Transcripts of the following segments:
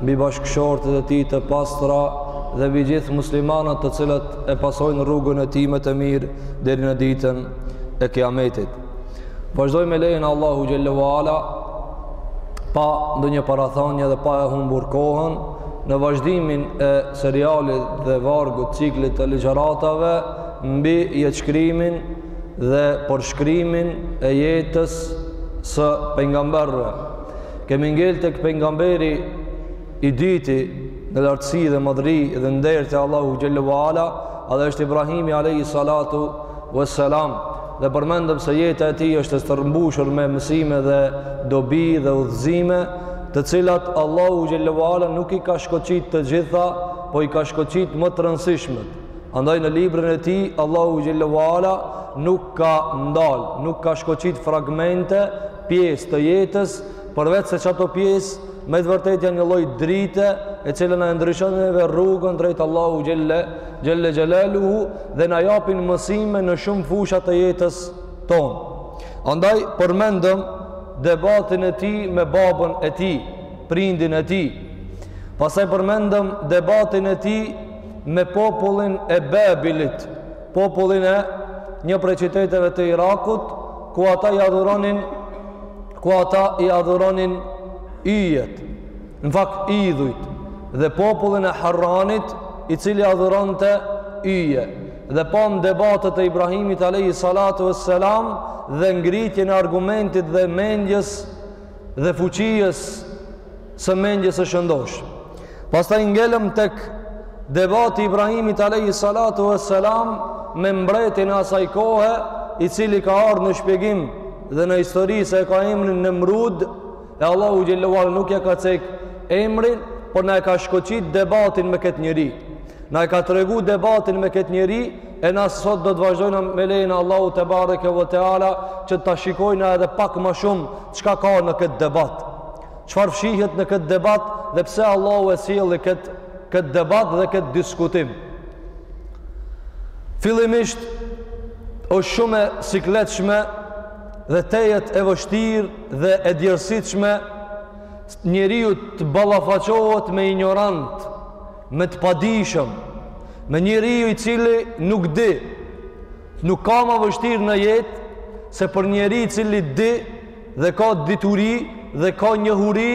mbi bashkëshortet e tij të pastra dhe mbi gjithë muslimanët të cilët e pasojnë rrugën e tij më të mirë deri në ditën e Kiametit. Vazhdoj me lejen e Allahu xhelle ue ala pa ndonjë parathënie dhe pa e humbur kohën në vazhdimin e serialit dhe vargut ciklit të ligjëratave mbi jetëshkrimin dhe përshkrimin e jetës së pejgamberëve Kemi ngel tek pejgamberi i dyti në lartësi dhe madhëri dhe nder te Allahu xhelle ue ala, e ai dhe është Ibrahimi alejhi salatu vesselam, dhe përmendëm se jeta e tij është e stërmbushur me mësime dhe dobi dhe udhëzime, të cilat Allahu xhelle ue ala nuk i ka shkoqit të gjitha, po i ka shkoqit më të rëndësishmet. Andaj në librin e tij, Allahu xhelle ue ala nuk ka ndalë, nuk ka shkoqit fragmente, pjesë të jetës, përveç se qato pjesë me të vërtetë janë një lloj drite e cila na ndriçon neve rrugën drejt Allahu xhelle xhelle xhelaluhu dhe na japin mësime në shumë fusha të jetës tonë. Andaj përmendëm debatin e tij me babën e tij, prindin e tij. Pastaj përmendëm debatin e tij me popullin e Babilit, popullin e një prej qyteteve të Irakut, ku ata i adhuronin ku ata i adhuronin yjet, në fakt idhujt, dhe popullin e Harranit, i cili adhuronte yje. Dhe pamë debatet e Ibrahimit alejhi salatu vesselam dhe ngritjen e argumentit dhe mendjes dhe fuqisë së mendjes së shëndoshë. Pastaj ngelëm tek debati i Ibrahimit alejhi salatu vesselam me mbretin e asaj kohe, i cili ka ardhë në shpjegim dhe në histori se e ka emrin Nemrud, e Allahu xhelle ue ala nuk ja ka cek emrin, por na e ka shkoqit debatin me këtë njeri. Na e ka tregu debatin me këtë njeri E na sot do të vazhdojmë me lejen e Allahu tebareke ve teala që ta shikojmë edhe pak ma shumë çka ka në këtë debat. Çfarë fshihet në këtë debat dhe pse Allahu e sjelli këtë, këtë debat dhe këtë diskutim. Fillimisht është shumë e sikletshme dhe tejet e vështirë dhe e djersitshme njeriu të ballafaqohet me injorantë me të padijshëm, me njeri i cili nuk di, nuk ka ma vështirë në jetë, se për njeri i cili di dhe ka dituri dhe ka njohuri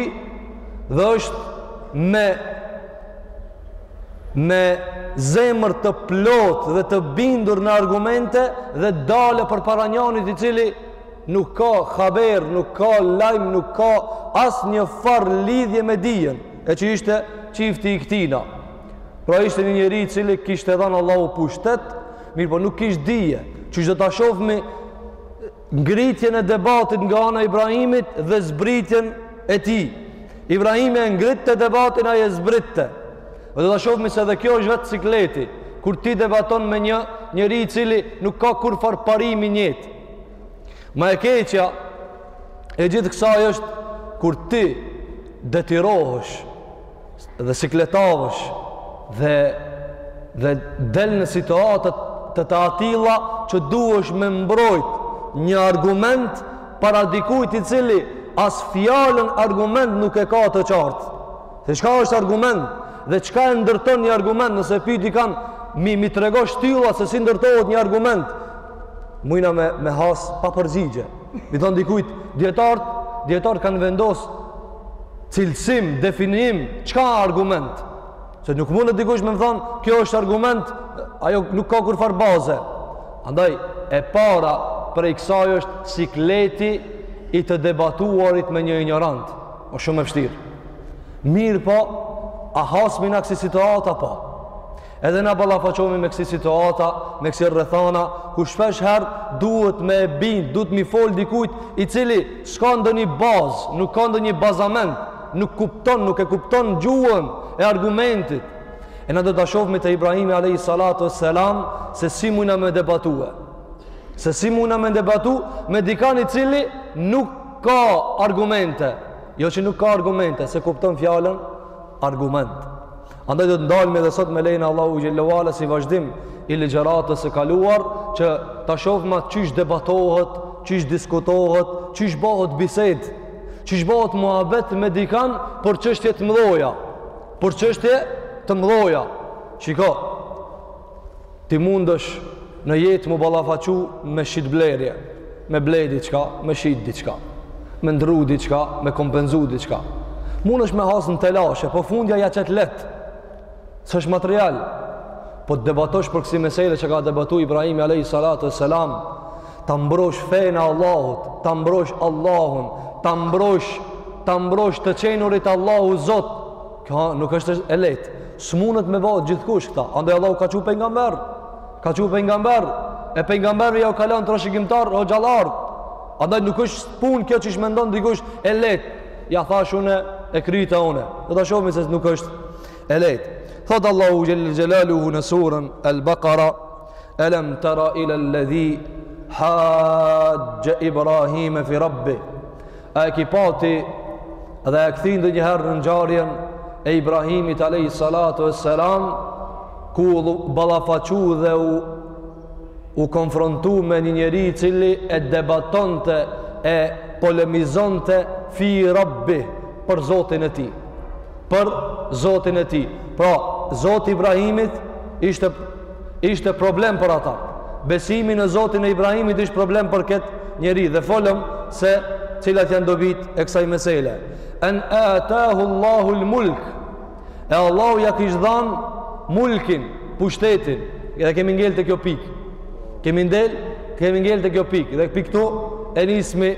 dhe është me me zemër të plotë dhe të bindur në argumente dhe del përpara njanit i cili nuk ka haber, nuk ka lajm, nuk ka asnjë farë lidhje me dijen. e që ishte çifti i këtina pra ishte një njeri i cili kishte dhanë Allahu pushtet mirë po nuk kishtë dhije që që do të shofëmi ngritjen e debatit nga ana Ibrahimit dhe zbritjen e tij Ibrahimi e ngritte debatin ai e zbritte dhe do ta shofmi se edhe kjo është vetë sikleti kur ti debaton me një njeri i cili nuk ka kurfar parimi në jetë Ma e keqja e gjithë kësaj është kur ti detyrohesh dhe sikletosesh dhe, dhe del në situata të të atilla që duhesh me mbrojt një argument para dikujt i cili as fjalën argument nuk e ka të qartë. Se çka është argument dhe çka e ndërton një argument nëse pyet dikan mi, mi tregu shtyllat se si ndërtohet një argument mujna me, me has pa përgjigje. Mi thonë dikujt, dijetarët, dijetarët kanë vendosë cilësim, definim, çka argument? Se nuk mundet dikush me më thonë, kjo është argument, ajo nuk ka kurfarë baze. Andaj, e para prej kësaj është sikleti i të debatuarit me një injorant. O shumë e vështirë. Mirëpo, a hasmi na kësi situata po? Edhe na ballafaqohemi me kësi situata, me kësi rrethana, ku shpesh herë duhet me e bind, duhet mi fol dikujt i cili s'ka ndonjë bazë, nuk ka ndonjë bazament, nuk kupton, nuk e kupton gjuhën e argumentit. E na do ta shofmi te Ibrahimi alayhi salatu wassalam se si mujna me debatue. Se si mujna me debatu me dikan i cili nuk ka argumente. Jo që nuk ka argumente, s'e kupton fjalën, argument. Andaj do të ndalmi edhe sot me lejen e Allahut xhele ue ala si vazhdim i ligjëratës së kaluar që ta shofma qysh debatohet, qysh diskutohet, qysh bohet bisedë, qysh bohet muhabet me dikan për çështje të mdhoja, për çështje të mdhoja. Shiko, Ti mundësh në jetë mu ballafaqu me shitblerje, me ble diçka, me shit diçka, me ndrru diçka, me kompenzu diçka. Mundësh me hasë në telashe, po fundja ja qet lehtë, se është material. Po të debatosh për kësi mesele që ka debatu Ibrahimi a.s. Ta mbrosh fenë e Allahut, ta mbrosh Allahun, ta mbrosh, ta mbrosh të qenurit Allahu Zot, Kjo nuk është e lehtë. S'mundet me bo gjithkush këta. Andaj Allahu ka çu pejgamber, ka çu pejgamber, e pejgamberi ja u ka lon trashëgimtar hoxhallarët. Andaj nuk është punë kjo që mendon dikush e lehtë. Ja thash unë e kryta unë. Do ta shohim se nuk është e lehtë. Thot Allahu jell jalaluhu në surën Al-Baqara, "Alam tara ila alladhi hajja Ibrahim fi rabbih?" A e ki pati dhe e kthejm edhe njëherë në ngjarjen e Ibrahimit Alejhi Salatu ue Selam ku ballafaqu dhe u, u konfrontu me një njeri i cili e debatonte e polemizonte fi rabbi për zotin e tij për zotin e tij pra zoti i Ibrahimit ishte ishte problem për ata. Besimi në Zotin e Ibrahimit ishte problem për këtë njeri dhe folëm se cilat janë dobitë e kësaj mesele. En atahu Allahu l-mulk. E Allahu ja kish dhanë mulkin, pushtetin. Dhe kemi ngel te kjo pikë. Kemi ndel, kemi ngel te kjo pikë. Dhe pik ktu e nismi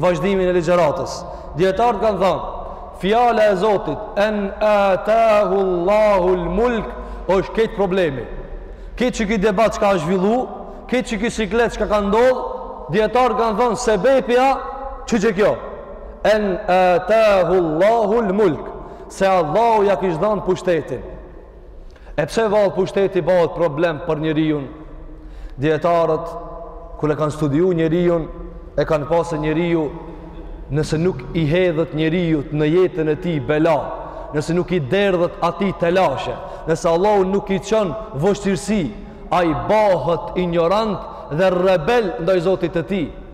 vazhdimin e ligjëratës. Dijetarët kanë thanë, Fjala e Zotit, En ataahu Allahu al-mulk, është krejt problemi. Ky qiky debat çka asht zhvillu, ky qiky siklet çka ka ndodh, dijetarët kanë thonë sebepja qe kjo. En ataahu Allahu al-mulk, se Allahu ja kish dhanë pushtetin. E pse vallë pushteti bahet problem për njeriun? Dijetarët, kur e kanë studiu njeriun, e kanë pa se njeriu, nëse nuk i hedhet njeriut në jetën e tij bela, nëse nuk i derdhet atij telashe, nëse Allahu nuk i çon vështirësi, ai bahet injorant dhe rebel ndaj Zotit të tij.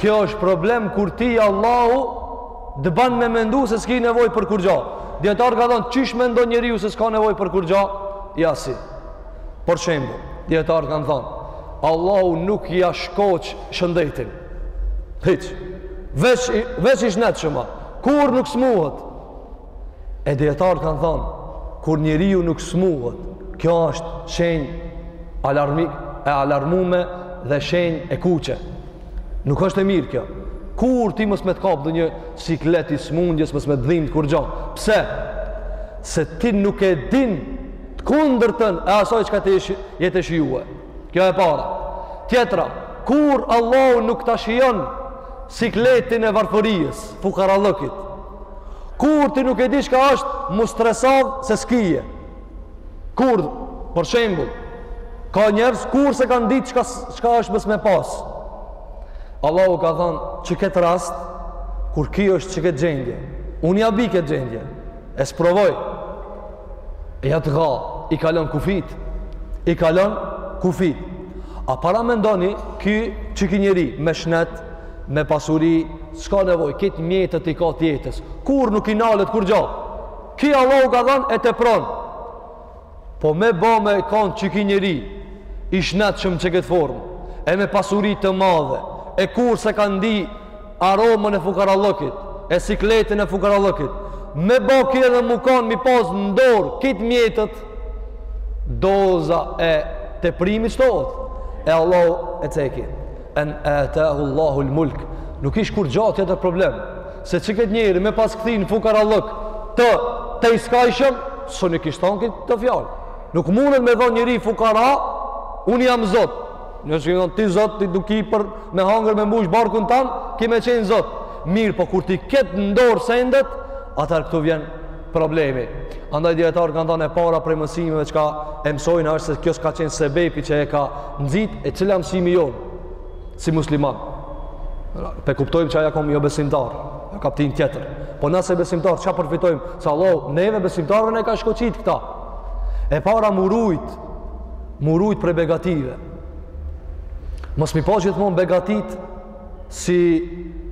Kjo është problem kur ti Allahu të ban me mendu se s'ki nevojë për kurgjo. Dijetarët kanë thonë, qysh mendon njeriu se s'ka nevoj për kur gjo? Ja si. Për shembull, dijetarët kanë thonë, Allahu nuk ja shkoq shëndetin. Hiç. Veç, veç i shnetshëm a. Kurrë nuk smuhet. E dijetarët kanë thonë, kur njeriu nuk smuhet, kjo është shenjë alarmi, e alarmume dhe shenjë e kuqe. Nuk është e mirë kjo. Kur ti mos me të kapë ndonjë siklet i smundjes, mos me të dhimtë kurgjo. Pse? Se ti nuk e din të kundërtën e asoj çka ti je te shijue. Kjo e para. Tjetra, kur Allahu nuk ta shijon sikletin e varfërisë, fukarallëkit, Kur ti nuk e di çka është, m'u stresu se s'kije. Kur, për shembull, ka njerëz kurrë s'e kanë ditë çka çka është mos me pas. Allahu ka thënë qëkëtë rast kur ky është qëkëtë gjendje. Unë ja bi këtë gjendje. E sprovoj. E ja tuga, i kalon kufijt. I kalon kufijt. A paramendoni, ky qiky njeri, me shnet, me pasuri s'ka nevoj kitë mjetet i ka të jetës kurr nuk i nalet kurgjo ki Allahu i ka dhan e tepron po me ba me kanë qiky njeri i shnetshëm në këtë formë e me pasuri të madhe e kurr s'e ka ndi aromën e fukarallëkit e sikletin e fukarallëkit me ba ki edhe mu kanë mi pas në dorë kitë mjetet doza e teprimit shtohet e Allahu e ceki En atahu Allahu al-mulk. Nuk ish kurgja tjetër problem. Se qi këtë njeri me pas kthy në fukarallëk të tejskajshëm, s'un i kish thon këto fjalë. Nuk mundet me thon njeri fukara, un jam zot. Në çka thon ti zot, ti duki për me hangër me mbush barkun tan, ki me qen zot. Mirë, po kur t'i ket n'dor sendet, atëherë këtu vjen problemi. Andaj dijetarët kanë thënë e para prej mësimeve çka e mësojna është se kjo s'ka qenë sebepi që e ka nxit e cila mësimi jonë si musliman. Pe kuptojmë që ai u kon jobesimtar, ajo kaptin tjetër. Po ne si besimtar, çka përfitojmë? Se Allahu neve besimtarve na e ka shkoqit këta. E para mu rujt, mu rujt prej begative. Mos mi pa gjithmonë begatit si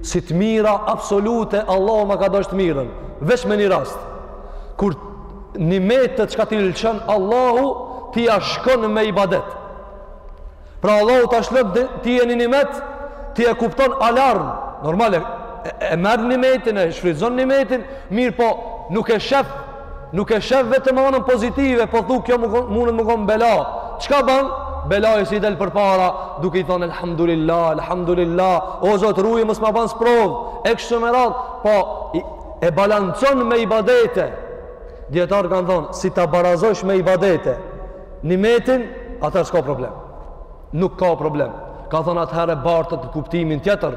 si të mira absolute Allahu ma ka dasht të mirën veç me një rast kur nimetet çka t'i lëshon Allahu ti ja shkon me ibadet pra Allahu ta lshon ty një nimet ti e kupton alarm normale e, e merr nimetin e shfrytzon nimetin mirëpo nuk e shef Nuk e shef vetëm anën pozitive, po thu kjo mundet me konë bela. Çka ban? Belasë i del përpara, duke i thonë elhamdulillah, elhamdulillah, o Zot ruje mos ma ban sprovë, e kështu me radhë, po e balancon me ibadete. Dijetarët kanë thonë, si ta barazosh me ibadete nimetin, atëherë s'ka problem. Nuk ka problem. Ka thonë atëherë bartet në kuptimin tjetër,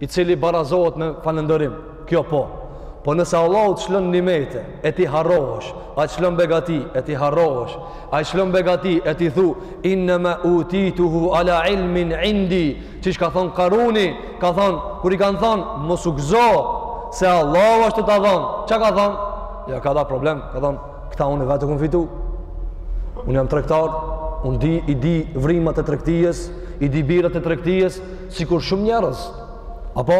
i cili barazohet me falënderim, kjo po. Po nëse Allahu të lshon nimete, e ti harrohesh, ai të lshon begati, e ti harrohesh, ai të lshon begati, e ti thu, innema utituhu ala ilmin indi, qysh ka thonë Karuni, ka thonë, kur i kanë thonë, mos u gëzo, se Allahu është t'ta dhonë, çka ka thonë? Ja ka da problem, ka thonë, këta unë vetë e kom fitu, unë jam tregtar, unë di, i di vrimat e tregtijes, i di birat e tregtijes, Sikur shumë njerëz, apo?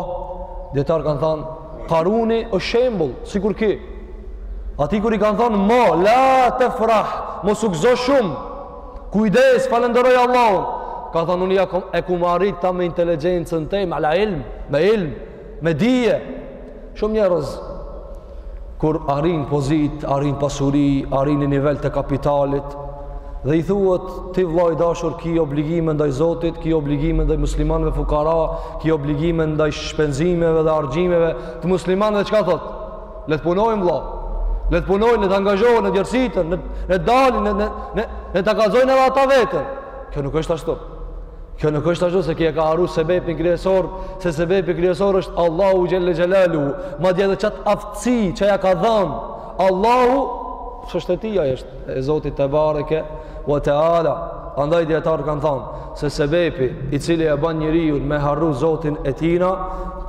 Dijetarët kanë thënë Karuni është shembull, sikur ky. Atij kur i kanë thënë mos la tafrah, mos u gëzo shumë. Kujdes, falënderoj Allahun. Ka thënë unë jo e kom arrit këta me inteligjencën teme, ala ilm, me ilm. me dije. Shumë njerëz kur arrijnë pozitë, arrijnë pasuri, arrijnë në nivel të kapitalit dhe i thuhet ti vllai i dashur ki obligime ndaj Zotit, ki obligime ndaj muslimanëve fukara, ki obligime ndaj shpenzimeve dhe harxhimeve të muslimanëve çka thot? Le të punojnë vlla. Le të punojnë, le të angazhohen le të djersiten, le të dalin, le, le, le, le ta gëzojnë edhe ata vetë. Kjo nuk është ashtu. Kjo nuk është ashtu se ky e ka harru sebepin kryesor, se sebepi kryesor është Allahu Xhelle Xhelaluhu, madje edhe qatë aftësi që ja ka dhanë, Allahu, s'është e tija, është e Zotit tebareke ve teala, andaj dijetarët kanë thanë, se sebepi i cili e banë njeriun me harru Zotin e tina,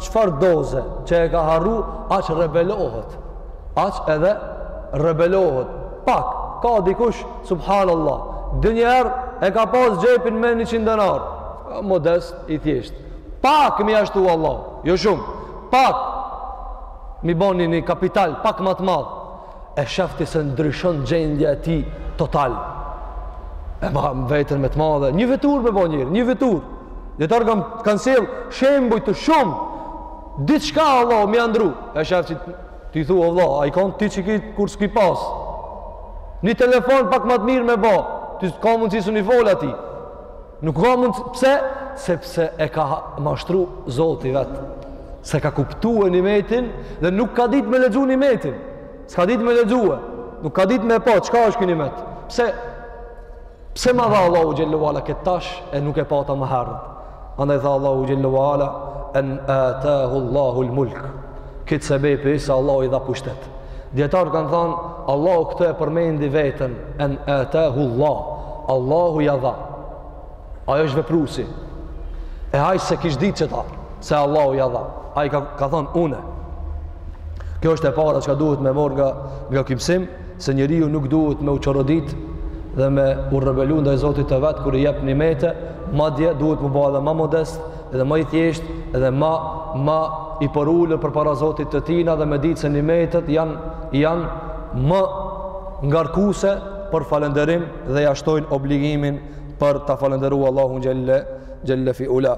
çfarë doze që e ka harru, aq rebelohet, aq edhe rebelohet, pak, ka dikush Subhanallah. Ndonjëherë e ka pas xhepin me 100 denar. Modest, i thjeshtë. Pak me ia shtu Allahu, jo shumë. Pak me ba një kapital pak ma të madh. E shef ti se ndryshon gjendja e tij total. E ma veten me të madhe. Një veturë me bo njeri, një veturë. Dijetarët kanë, kanë sjell shembuj të shumtë. Diçka Allahu me ia ndrru. E shef ti Ti thu o vlla, a je konë ti qiky kur s'ki pas? Një telefon pak ma të mirë me ba, ti s'ka mundësi, s'un i fol atij. Nuk ka mundë, pse? Sepse e ka mashtru zoti vetë. S'e ka kuptu nimetin dhe nuk ka ditë me lexu nimetin. S'ka ditë me lexu e. Nuk ka ditë me pa, çka është ky nimet? Pse? Pse ma dha Allahu Xhelle ve Ala këtë tash e nuk e pata ma herët? Andaj tha Allahu Xhelle ve Ala, en atahu Allahu l'mulk. Këtë sebepi se Allahu i dha pushtet. Dijetarët kanë thanë, Allahu këtu e përmendi veten, en atahu Allah. Allahu ja dha. Ai është vepruesi. E ai s'e kish ditë qeta, se Allahu ja dha. Ai ka, ka thanë, une. Kjo është e para çka duhet me marrë nga, nga ky mësim. se njeriu nuk duhet me u çorodit dhe me u rebelu ndaj Zotit të vet kur i jep nimete, madje duhet me u ba edhe ma modest edhe ma i thjeshtë edhe ma ma i përulur përpara Zotit të tina dhe me ditë se nimetet janë janë ma ngarkuese për falënderim dhe ja shtojnë obligimin për ta falënderu Allahun xhelle xhelle fi ula.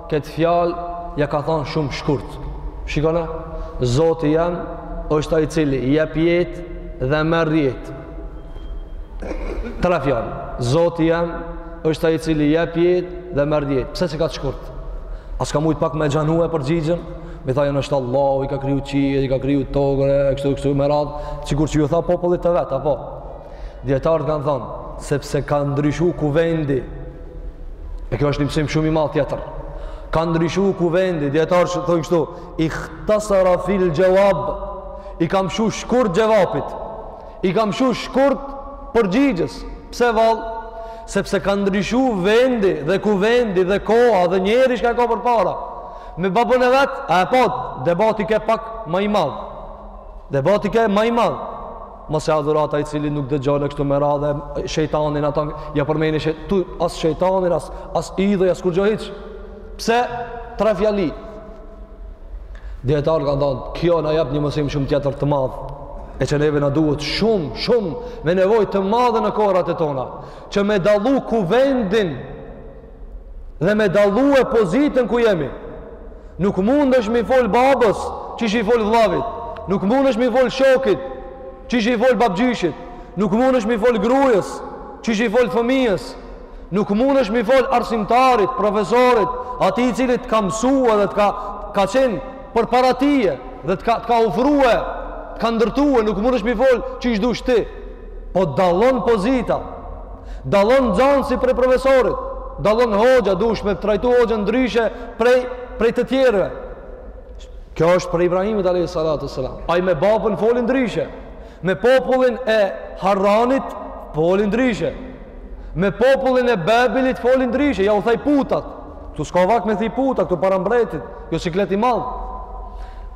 Këtë fjalë ja ka thanë shumë shkurt. Shikone, Zoti jem është ai cili jep jetë dhe merr jetë. Tre fjalë. Zoti jem është ai cili jep jetë dhe merr jetë. Pse kaq shkurt? A s'ka mujt pak me zgjanu përgjigjen? Me thanë ai është Allahu, i ka kriju qiejt, i ka kriju tokën, e kështu, kështu, me radhë, sikur që ju tha popullit të vet, apo? Dijetarët kanë thanë, sepse ka ndryshu kuvendi, E kjo është një mësim shumë i madh tjetër. Ka ndryshu kuvendi, dijetarët thonë kështu, ikhtasara fil jawab. I ka mshu shkurt xhevapit. I ka mshu shkurt përgjigjes. Pse vallë? Sepse ka ndryshu vendi dhe kuvendi dhe koha dhe njeri çka e ka përpara. Me babën e vet, a e po debati ke pak ma i madh. Debati ke ma i madh. Mos e adhuro atë i cili nuk dëgjon kështu me radhë shejtanin ata ja përmeni, këtu as shejtanin as as idhuj as kurgjo hiç. Pse tre fjali? Dijetarët kanë thënë, kjo na jep një mësim shumë tjetër të madh. E që neve na duhet shumë, shumë me nevojë të madhe në kohërat e tona, që me dallu kuvendin dhe me dallu e pozitën ku jemi nuk mund është mi fol babës qysh i fol vlavit nuk mund është mi fol shokit qysh i fol babgjyshit nuk mund është mi fol grujës qysh i fol fëmijës nuk mund është mi fol arsimtarit, profesorit atij i cili të ka mësue dhe të ka, ka qenë përpara teje dhe të ka, të ka ofrue të ka ndërtue, nuk mund është mi fol qysh dush ti Po dallon pozita. Dallon nxanësi prej profesorit. Dallon hoxha, duhesh me trajtu hoxhën ndryshe prej prej të tjerëve. Kjo është prej Ibrahimit alayhi salatu wassalam. Ai me babën foli ndryshe. Me popullin e Harranit foli ndryshe. Me popullin e Babilit foli ndryshe, jau thej putat. Këtu s'ka vakt me thi puta, këtu para mbretit, kjo siklet i madh.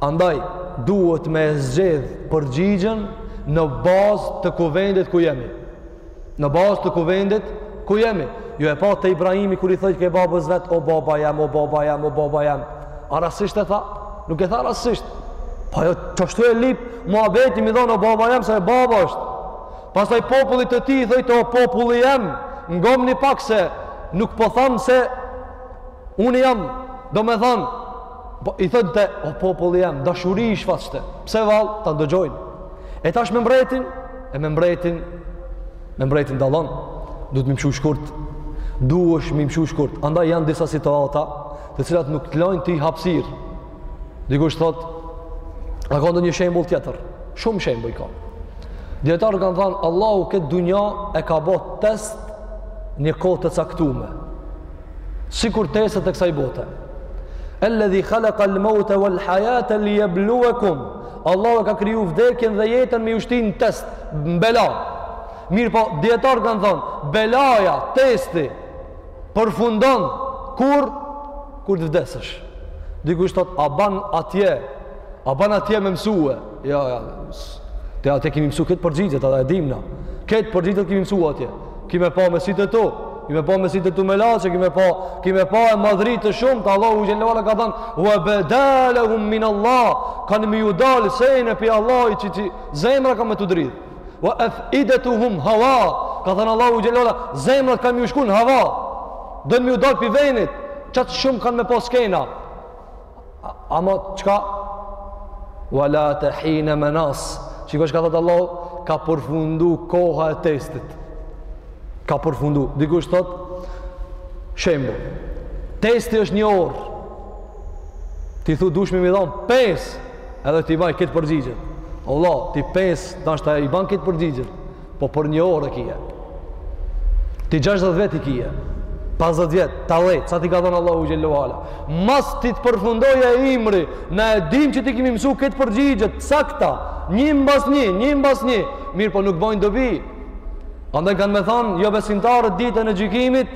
Andaj, duhet me e zgjedhë përgjigjen në bazë të kuvendit ku jemi. Në bazë të kuvendit ku jemi. Ju e patë Ibrahimi kur i thojke babës vet, o baba jem, o baba jem, o baba jem. A rastësisht e tha? Nuk e tha rastësisht. Pa po jo, qështu e lip, muhabeti mi thonë, o baba jem, se e baba është. Pastaj popullit të tij i thojte o populli jem, ngomni pak se nuk po tham se unë jam, domethonë, po, i thojte o populli jem, dashuri i shfaqte, pse vallë, ta ndëgjojnë. E tash me mbretin, e me mbretin, me mbretin dallon, duhet mi mshu shkurt, duhesh mi mshu shkurt, andaj janë disa situata, të cilat nuk të lojnë ty hapsirë, Dikush thotë, a ka ndonjë shembull tjetër? Shumë shembuj ka. Dijetarët kanë thënë, Allahu këtë dunja e ka bo test një kohë të caktume. Sikur testet e kësaj bote. Alladhi khalaqa al-mauta wal-hayata liyabluwakum. Allahu ka kriju vdekjen dhe jetën me ju shti në test, bela. Mirëpo, dijetarët kanë thënë, belaja, testi përfundon kur kur të vdesesh. Dikush thot a ban atje, a ban atje me mësue. Jo, jo. Te atje ki m'i mësu kejt përgjigjet, ata e dimë na. Kejt përgjigjet ki m'i mësu atje. Ki me pa me sytë e tu, ki me pa me sytë e tu melaqe, ki me pa, ki me pa e madhëri të shumë, të Allahu xhelle ue ala ka thanë, ue beda lehum min Allah, kanë mi ju dalë sene pi Allahi që që zemra ka me t'u dridhë. Wa afidatuhum hawa. Ka thënë Allahu xhelle ue ala, zemrat kanë me ju shku n'hava. Don me ju dal pi venit. Qaq shumë kanë me pas kena. Ama çka? Wa lata hina manas. Qikjo çka thot Allahu, ka përfundu koha e testit. Ka përfundu. Dikush thot shembull. Testi është një orë. Ti thu dush me mi dhon 5 edhe t'i baj kejt përgjigjet. O vlla, ti 5 tashti i ban kejt përgjigjet. Po për një orë e kije. Ti 60 vjet i kije. 50 vjet, ta dhe, sa t'i ka dhënë Allahu xhelle ue ala. Masi të të përfundojë ymri, na e dim që ti ke m'i mësu kejt përgjigjet e sakta, një mbas një, një mbas një. Mirëpo nuk bojnë dobi. Andaj kanë me thonë, jobesimtarët ditën e gjykimit,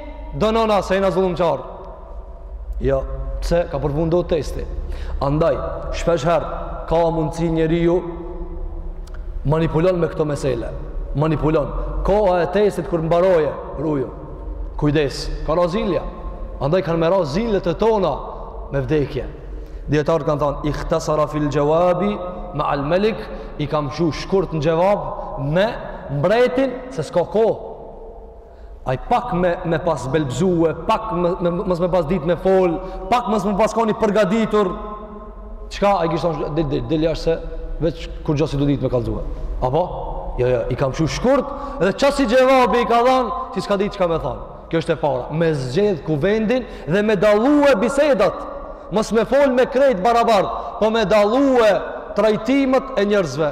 do nona se jena zullumqarë. Jo, se ka përfundu testi. Andaj, shpeshherë, ka mundësi njeriu manipulon me këto mesele. Manipulon. Koha e testit kur mbarojë, ruju. Kujdes, ka ra zilja. Andaj kanë me ra zilet e tona me vdekje. Dijetarët kanë thanë, ikhtesara fil xhevabi meal melik, i ka mshu shkurt në xhevab me mbretin, se s'ka kohë. Ai pak me me pas belbzue, pak me me mos me pas ditë me fol, pak mos me pas kon i përgatitur. Çka ai kishte thonë del del del jashtë se veç kurgjo s'je tu ditë me kallzue. Apo? Jo, jo, i ka mshu shkurt dhe qasi xhevabi i ka dhën, qi s'ka ditë çka me thon. Kjo është e para, me zgjedh kuvendin dhe me dallue bisedat. Mos me fol me krejt barabart, po me dallue trajtimet e njerëzve.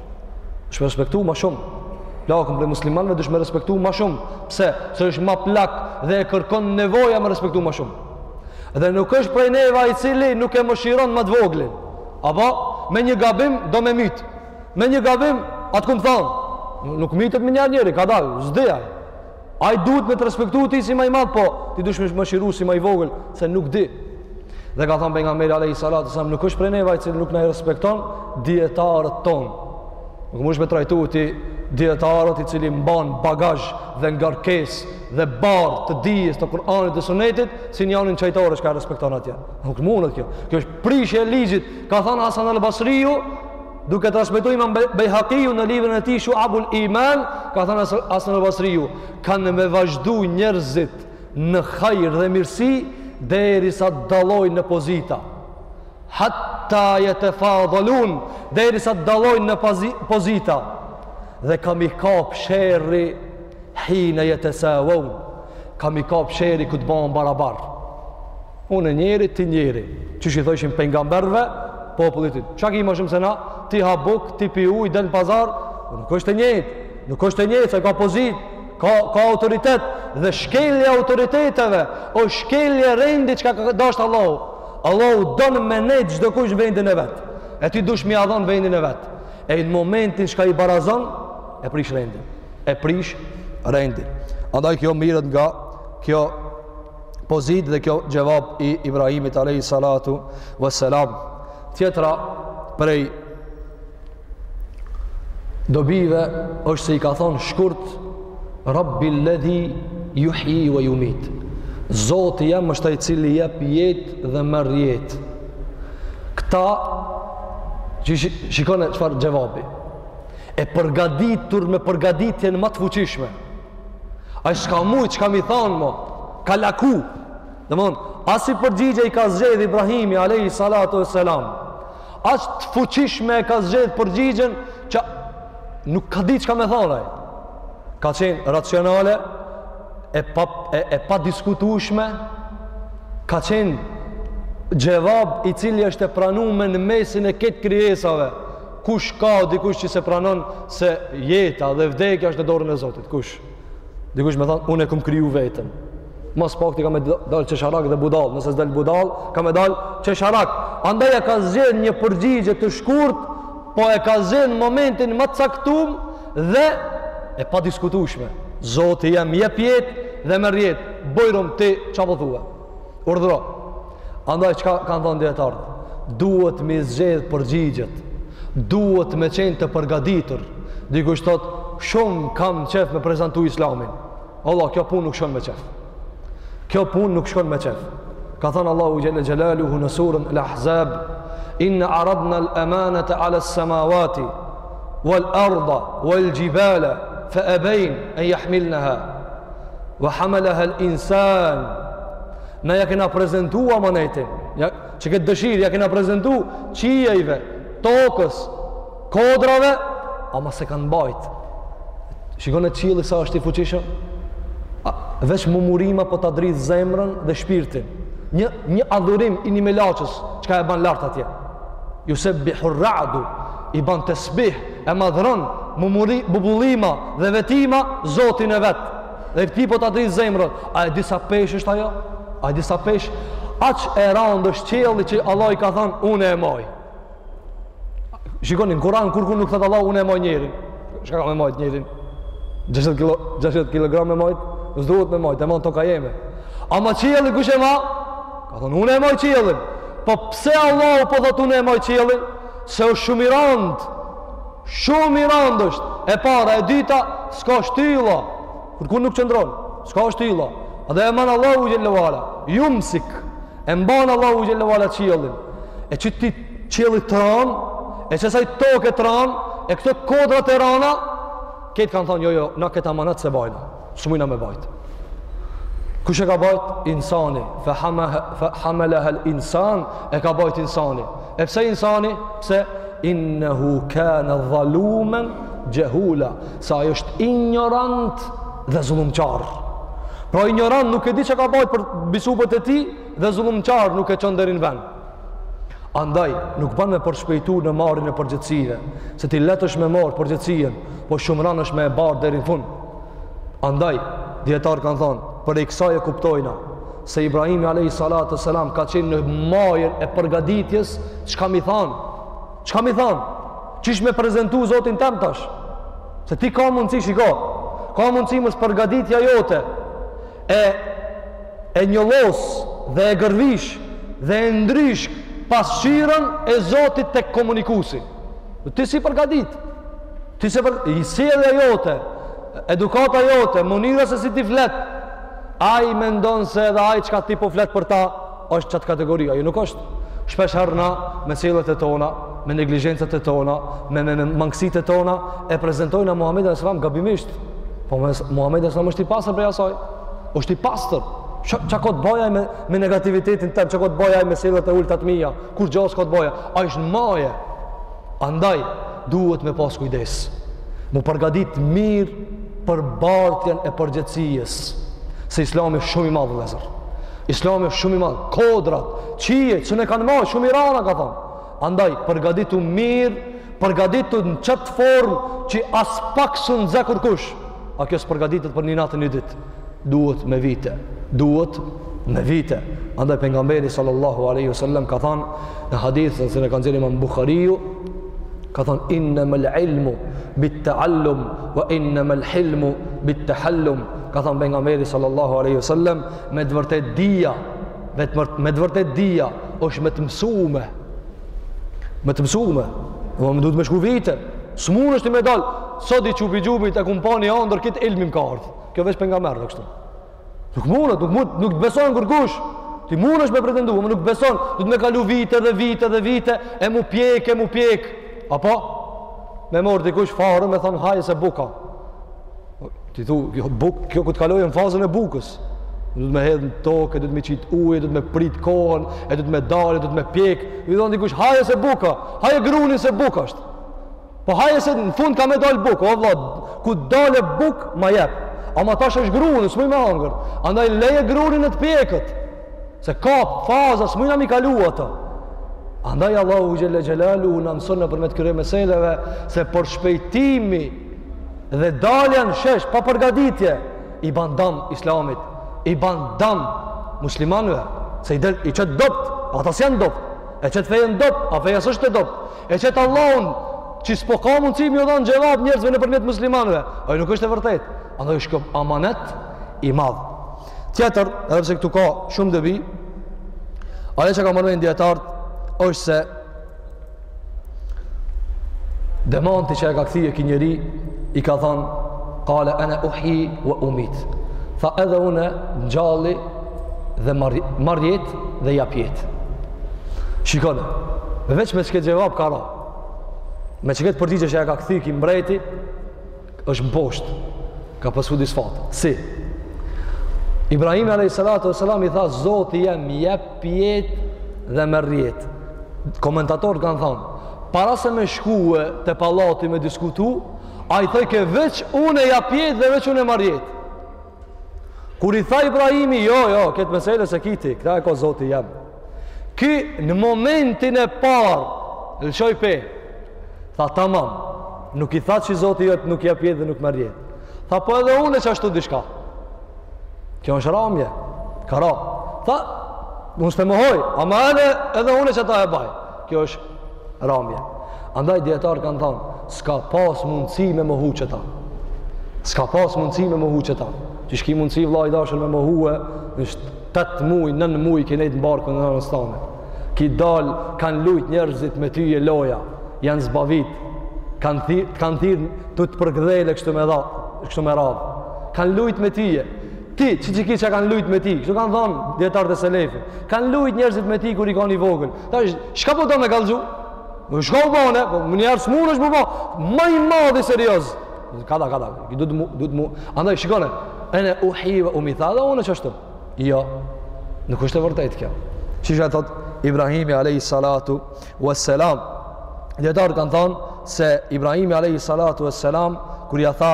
Dush me respektu ma shumë. Plakun prej muslimanëve dush me respektu ma shumë. Pse? Se është ma plak dhe e kërkon nevoja me respektu ma shumë. Dhe nuk është prej neva i cili nuk e mëshiron ma të voglin. Apo, me një gabim do me mytë. Me një gabim, atë kem thonë. Nuk mytet menjëherë njeri, ka dalë, zdejaj. Ai duhet me të respektu ti si ma i madhë, po ti dush me mëshiru si ma i vogël, se nuk di. Dhe ka thonë Pejgamberi alejhi salatu selam, nuk është prej neva i cili nuk na i respekton, dijetarët tonë. Nuk mundesh me trajtu ti dijetarët i cili mban bagazh dhe ngarkesë dhe barrë të dijes të Kur'anit dhe sunetit, si njanin n'çajtore çka e respekton atje. Nuk munet kjo. Kjo është prishje e ligjit, ka thonë Hasan al-Basriu, Duke transmetu Imam Bejhakiu në librin e tij Shu'abul Iman, ka thanë Hasan al-Basriu, kanë me vazhdu njerëzit në hajr dhe mirësi derisa të dallojnë në pozita. Hatta yatafadalun, derisa të dallojnë në pozita. Dhe ka me i kap sherri hina yatasawun. Ka me i kap sherri kur të bahen barabar. Unë njeri, ti njeri. Qysh i thojshin pejgamberëve populli i tyre. Çka ki ma shumë se na? Ti ha bukë, ti pi ujë, del në pazar. Nuk është e njëjtë. Nuk është e njëjtë, se ka pozitë, ka ka autoritet dhe shkelja e autoriteteve është shkelje e rendit çka ka dasht Allahu. Allahu don me nejt çdokush vendin e vet. E ti duhesh me ia dhon vendin e vet. E në momentin çka i barazon e prish rendin. E prish rendin. Andaj kjo mirret nga kjo pozitë dhe kjo xhevab i Ibrahimit alejhi salatu ve selam tjetra prej dobive është se i ka thonë shkurt Rabbi ledhi juhji ve jumit Zoti jem është ai i cili jep jetë dhe merr jetë këta shikone çfarë xhevabi e përgaditur me përgaditjen ma të fuqishme Ai s'ka mujt çka me i thanë mo, kallaku. Domethonë, asi përgjigje i ka zgjedh Ibrahimi, alejhi salatu ve selam. Asi të fuqishme e ka zgjedh përgjigjen që nuk ka dit çka me thanë ai. Ka qenë racionale, e pa, e, e padiskutushme, ka qenë xhevab i cili është e pranume në mesin e krejt krijesave. Kush ka dikush që s'e pranon se jeta dhe vdekja është në dorën e Zotit? Kush? Dikush me thanë, unë e kam kriju veten. Ma s'pakti ka me dalë qesharak dhe budallë. Nëse s'del budallë, ka me dalë qesharak. Andaj e ka zgjedh një përgjigje të shkurtë, po e ka zgjedh momentin ma t'caktum dhe e padiskutushme. Zoti jem jep jetë dhe merr jetë. Bujrum ti ça po thua? Urdhro. Andaj çka kanë thonë dijetarët? Duhet me zgjedh përgjigjet. Duhet me qenë të përgaditur. Dikush thotë, shumë kam qejf me prezantu Islamin. Allah, kjo punë nuk shkon me qejf. Kjo punë nuk shkon me qejf. Ka thanë Allahu xhelle xhelaluhu në surën Al-Ahzab, "Inna aradna al-amanata 'ala as-samawati wal-ardha wal-jibala fa abayn an yahmilnaha." Wa hamalaha al-insan. Na ja kena prezentu amanetin. Ja që këtë dëshirë ja kena prezantu qiejve, tokës, kodrave, ama s'e kanë mbajt. Shikon e qielli sa është i fuqishëm. A, veç mumurima po ta dridh zemrën dhe shpirtin. Një një adhurim i ni melaqes, çka e ban lart atje. Yusabbihu ar-ra'du, i ban tesbih e madhron mumuri bubullima dhe vetima zotin e vet dhe ty po ta dridh zemrën a e di sa peshë është ajo a e di sa peshë aq e randë është qielli që Allah i ka thanë unë e moj shikoni në kuran kurrkun nuk thotë Allah unë e moj njerin çka ka me mojt njerin 60 kilo 60 kg me mojt s'duhet me mojt e man toka jeme ama qielli kush e ma ka thanë unë e moj qiellin po pse Allah po thotë unë e moj qiellin Se është shumë i randë. Shumë i randë është. E para, e dyta, s'ka shtylla. Kurrkun nuk qëndron, s'ka shtylla. Edhe e man Allahu xhelle ve ala. Jumsik. E mban Allahu xhelle ve ala qiellin. E qëtij qiellit të ranë, e qësaj toke të ranë, e këto kodrat e rana, këto kanë thanë, jo, jo, na këtë amanet s'e bajna. S'mujna me bajt. Kush e ka bajt? Insani. Fe hamelehel insan, e ka bajt insani. E pse insani? Pse? Innehu kene dhalumen xhehula. Se ai është injorant dhe zullumqar. Pra injorant nuk e di ç'ka bajt përmbi supet e tij dhe zullumqar nuk e çon deri n'vend. Andaj, nuk ban me përshpejtu në marrjen e përgjegjësive, se ti lehtë është me marrë përgjegjësinë, po shumë ranë është me e bartë deri n'fund. Andaj, dijetarët kanë thanë, prej kësaj e kuptojna, se Ibrahimi Alejhi Salatu Selam ka qenë në majën e përgaditjes, ç'kam me i thanë, ç'kam me i thanë, qysh me prezentu zotin tem tash, se ti ka mundësi shiko, ka mundësi mospërgaditja jote, e, e njollos, dhe e gërvish, dhe e ndryshk, pasqyrën e zotit te komunikuesi, dhe ti si përgadit, Ti se sjellja jote, edukata jote, mënyra se si ti flet, ai mendon se edhe ai çka ti po flet për ta është qat kategori, ajo nuk është. Shpesh herë na me sjelljet e tona, me neglizhencat e tona, me me, me mangësitë e tona e prezentojna Muhamedin alejhi selam gabimisht. Po Muhamedi alejhi selam është i pastër prej asaj. Është i pastër. Çka ka të bëjë me me negativitetin tem, çka ka të bëjë me sjelljet e ulta të mia? Kurgjo s'ka të bëjë? Ai është maje. Andaj, duhet me pas kujdes, mu përgadit mirë për bartjen e përgjegjësisë, se islami është shumë i madh, vllezër. Islami është shumë i madh, kodrat, qielli, s'e kanë majt, shumë i ranë, kanë thanë. Andaj, përgaditu mirë, përgaditu në qat formë, që aspak s'un zë kurkush, a kjo s'përgaditet për një natë një ditë. Duhet me vite, duhet me vite. Andaj pejgamberi sallallahu alaihi wasallam ka thanë në hadithin që e ka nxjerrë Imam Buhariu, ka thanë innamal ilmu bit ta'allum wa innamal hilmu bit tahallum. Ka thanë pejgamberi sallallahu alaihi wasallam me të vërtetë dija, me të vërtetë dija është me të mësume. Me të mësume, dhe duhet me shku vite. S'mund është i me dal. Sot u çu pi gjumit e kum pa ni andërr krejt ilmi m' ka ardh. Kjo veç pejgamber dhe kështu. Nuk mundet, nuk t'beson kurkush. Ti mundesh me pretendu, ama nuk beson, duhet me kalu vite dhe vite dhe vite e m'u pjek, e m'u pjek. Apo me marr dikush farën me thanë haje se buka. Ti thu, kjo buk, kjo kur të kalojën fazën e bukës. Duhet me hedh në tokë, duhet me qit ujë, duhet me prit kohën, e duhet me dal, duhet me pjek. I thon dikush haje se buka, haje grunin se bukë asht. Po haje se në fund ka me dalë bukë, o vla, kur dalë bukë, ma jep. Ama tash është grunë, s'muj me hangër. Andaj leje grunin le të pjeket. Se ka faza, s'mujna m'i kalu ato. Andaj Allahu xhel-le xhelaluhu na mëson nëpërmjet kësaj meseleve se përshpejtimi dhe dalja në shesh pa përgaditje i ban dam islamit, i ban dam muslimanve, se i, del, i qet dobt, ata s'janë dobt, e qet fejën dobt, a feja s'është e dobt, E qet Allahun që s'po ka mundësi me ju dhanë xhevab njerëzve nëpërmjet muslimanve. Ajo nuk është e vërtetë. Andaj është kjo amanet i madh. Tjetër, edhe pse këtu ka shumë dobi, ajo që kanë marrë mend dijetarët është se demanti që e ka kthye ky njeri i ka thanë kale ene uhi vë umit. Tha edhe une ngjalli dhe marr jetë dhe jap jetë. Shikone, veç me qët xhevap ka ra, me qëkët përgjigje që e ka kthy ky mbreti, është mposht, ka pësu disfatë. Si? Ibrahim a.s. i tha, Zoti jem, jep jetë dhe merr jetë. Komentatorët kanë thanë, para se me shkue te pallati me diskutu, ai thojke veç unë e jap jetë dhe veç unë e marr jetë. Kur i tha Ibrahimi, jo, jo, këtë mesele s'e ki ti, këta e ka zoti jem. Ky në momentin e parë, lëshoj pe, tha tamam, nuk i tha që zoti jot nuk jep jetë dhe nuk merr jetë. Tha po edhe unë qashtu diçka. Kjo është ramje, ka ra. Tha, unë s'të mohoj, ama edhe, edhe unë qëta e baj. Kjo është ramje. Andaj dijetarë kanë thonë, s'ka pas mundësi me mohu qëta. S'ka pas mundësi me mohu qëta. Qysh ki mundësi vlla i dashun me mohue, 7-8 mujë, 9 mujë, ki nejtë në barkun e nënës tane. Ki dalë, kanë lujtë njerëzit me tye loja, janë zbavit, kanë thirrë, kanë thirrë tu të përgdhele kështu me dha, kështu me radhë. Kanë lujtë me tye, ti, që që ki që kanë lujtë me ty, kështu kanë thonë dijetarët e selefit, kanë lujtë njerëzit me ty kur je kon i vogël, Tash, çka po do me kallzu? Po shka u bane, po më njerë s'mun është më ba, më i madhi serioz. Kadal, kadal, i du të mu, du të mu. Andaj, shikone, ene uhji ue umit, tha edhe unë qashtu. Jo, nuk është e vërtetë kjo. Që që e thot, Ibrahimi alejhi salatu ue selam. Dijetarë kanë thonë se Ibrahimi alejhi salatu ue selam, kur ja tha,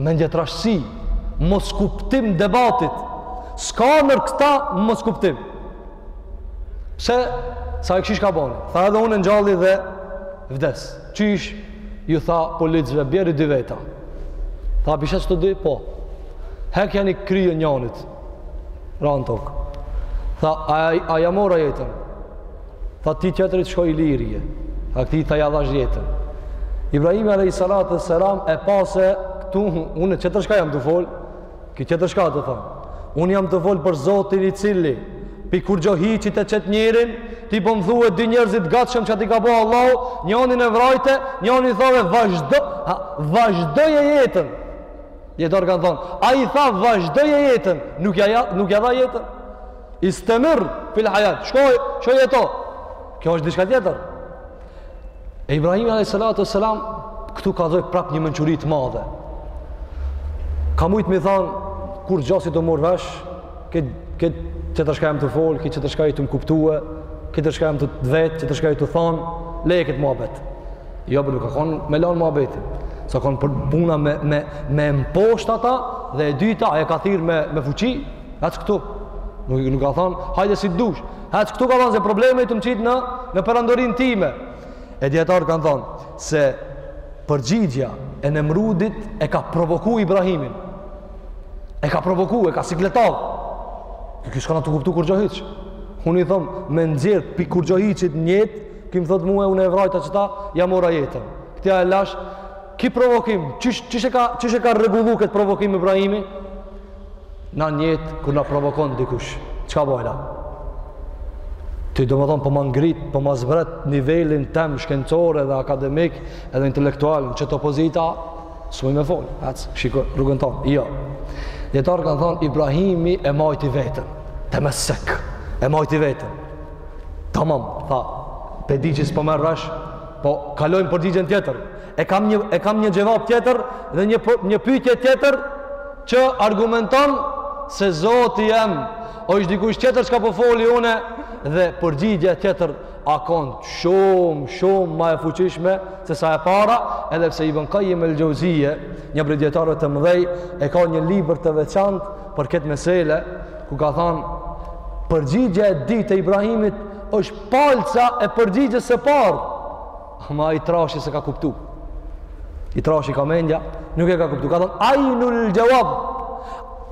Mendjetrashësi, moskuptim debatit. S'ka nër këta moskuptim. Se, sa e këshish ka bani. Tha edhe unë ngjalli dhe vdes. Qysh, ju tha policve, bjeri dy veta. Tha, pi sheh që të dy? Po. Hekjani krye njanit. Ra në tokë. Tha, a, a, a ja mora jetën? Tha ti tjetërit shko i lirë je. Tha këti tha ja dhash jetën. Ibrahimi alejhi salatu ue selam e pa se këtu unë qetër çka jam tu folë. Ki qetër çka tu thonë. Unë jam tu folë për zotin i cili pi kurgjohiçit e qet njerin, ti po më thue dy njerëz të gatshëm që t'i ka bo Allahu, njonin e vrajte, njonin thove vazhdo, ha, vazhdoje jetën. Dijetarë kanë thonë, ai tha vazhdoje jetën, nuk ja, nuk ja dha jetën. Istemir fil hayat. Shko, shko jeto. Kjo është diçka tjetër. E Ibrahimi alejhi salatu ue selam këtu kallzoj prap një mençuri të madhe. Ka mujt me i thon kurgjo s'je tu marr vesh, qetër çka jam tu fol, qetër çka je tu m'kuptue, qetër çka jam tu vet, qetër çka je tu thon, leje këtë muhabet. Jo bre nuk ka kon me lan muhabetin. Sa kon për puna me me me mposht ata dhe e dyta e ka thirr me me fuqi, Hec këtu. Nuk, nuk ka thonë, hajde si të dush. Hec këtu ka thonë se probleme je tu m'qitë në, në perandorinë time. E dijetarë kanë thonë se përgjigja e Nemrudit e ka provoku Ibrahimin. E ka provoku, e ka sikletav. Ki s'kanka tu kuptu kurgjohiç. Unë i thomë, me nxjerr pi kurgjohiçit një jetë, ki m'thotë mua, unë e vrajta qëta, ja mora jetën. Këti ja lashë, Ki provokim, qysh, qysh e ka, qysh e ka rregullu këtë provokim Ibrahimi? Na njejtë, kur na provokon dikush, çka bojna? Ti domethonë, po ma ngrit, po ma zbret nivelin tem shkencor dhe akademik edhe intelektual në qëtë pozitë, s'muj me folë, ec, shiko, rrugën tone, jo. Dijetarët kanë thonë, Ibrahimi e majti vetën, të me sekë, e majti vetën. Tamam, tha, pe di që s'po merr vesh po kalojmë përgjigjen tjetër. E kam një e kam një xhevap tjetër dhe një po, një pyetje tjetër që argumenton se Zoti jem është dikush tjetër çka po foli une dhe përgjigja tjetër u konë shumë, shumë ma e fuqishme se sa e para edhe pse Ibn Kajjim el-Xhevzije një prej dijetarëve të mëdhej e ka një libër të veçantë për këtë mesele ku ka thonë përgjigja e dytë e Ibrahimit është palca e përgjigjes së parë Ama ai i trashi s'e ka kuptu. I trashi ka mendja, nuk e ka kuptu. Ka thonë, ajnul xhevab.